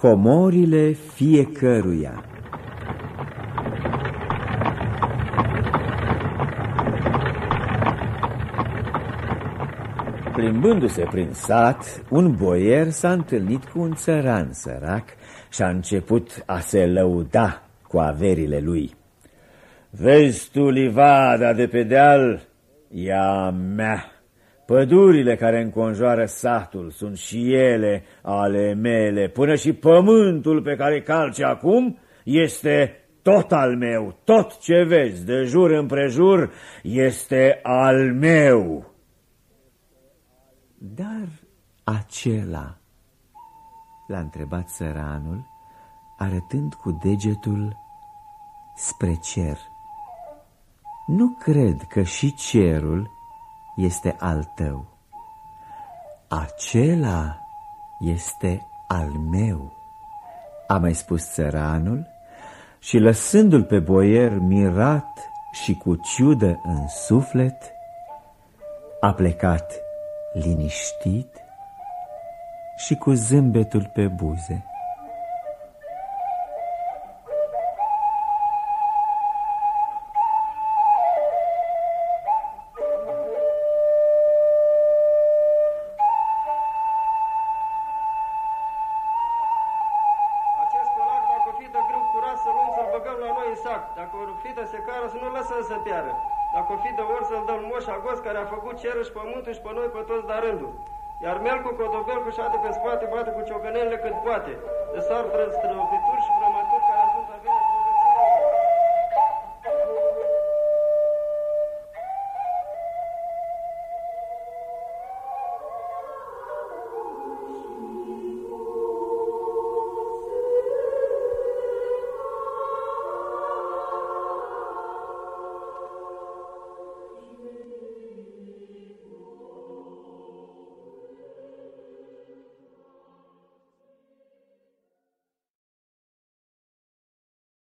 Comorile fiecăruia Plimbându-se prin sat, un boier s-a întâlnit cu un țăran sărac și a început a se lăuda cu averile lui. Vezi tu livada de pe deal? Ea mea. Pădurile care înconjoară satul sunt și ele ale mele, până și pământul pe care calci acum este tot al meu, tot ce vezi de jur împrejur este al meu. Dar acela, l-a întrebat săranul, arătând cu degetul spre cer. Nu cred că și cerul este al tău. Acela este al meu, a mai spus țăranul și lăsându-l pe boier mirat și cu ciudă în suflet, a plecat liniștit și cu zâmbetul pe buze. Cerul și pământul și pe noi pe toți dar rândul. Iar melcul, cotobelcul și pe spate bate cu ciocănelele cât poate. De sar străvituri și vrămă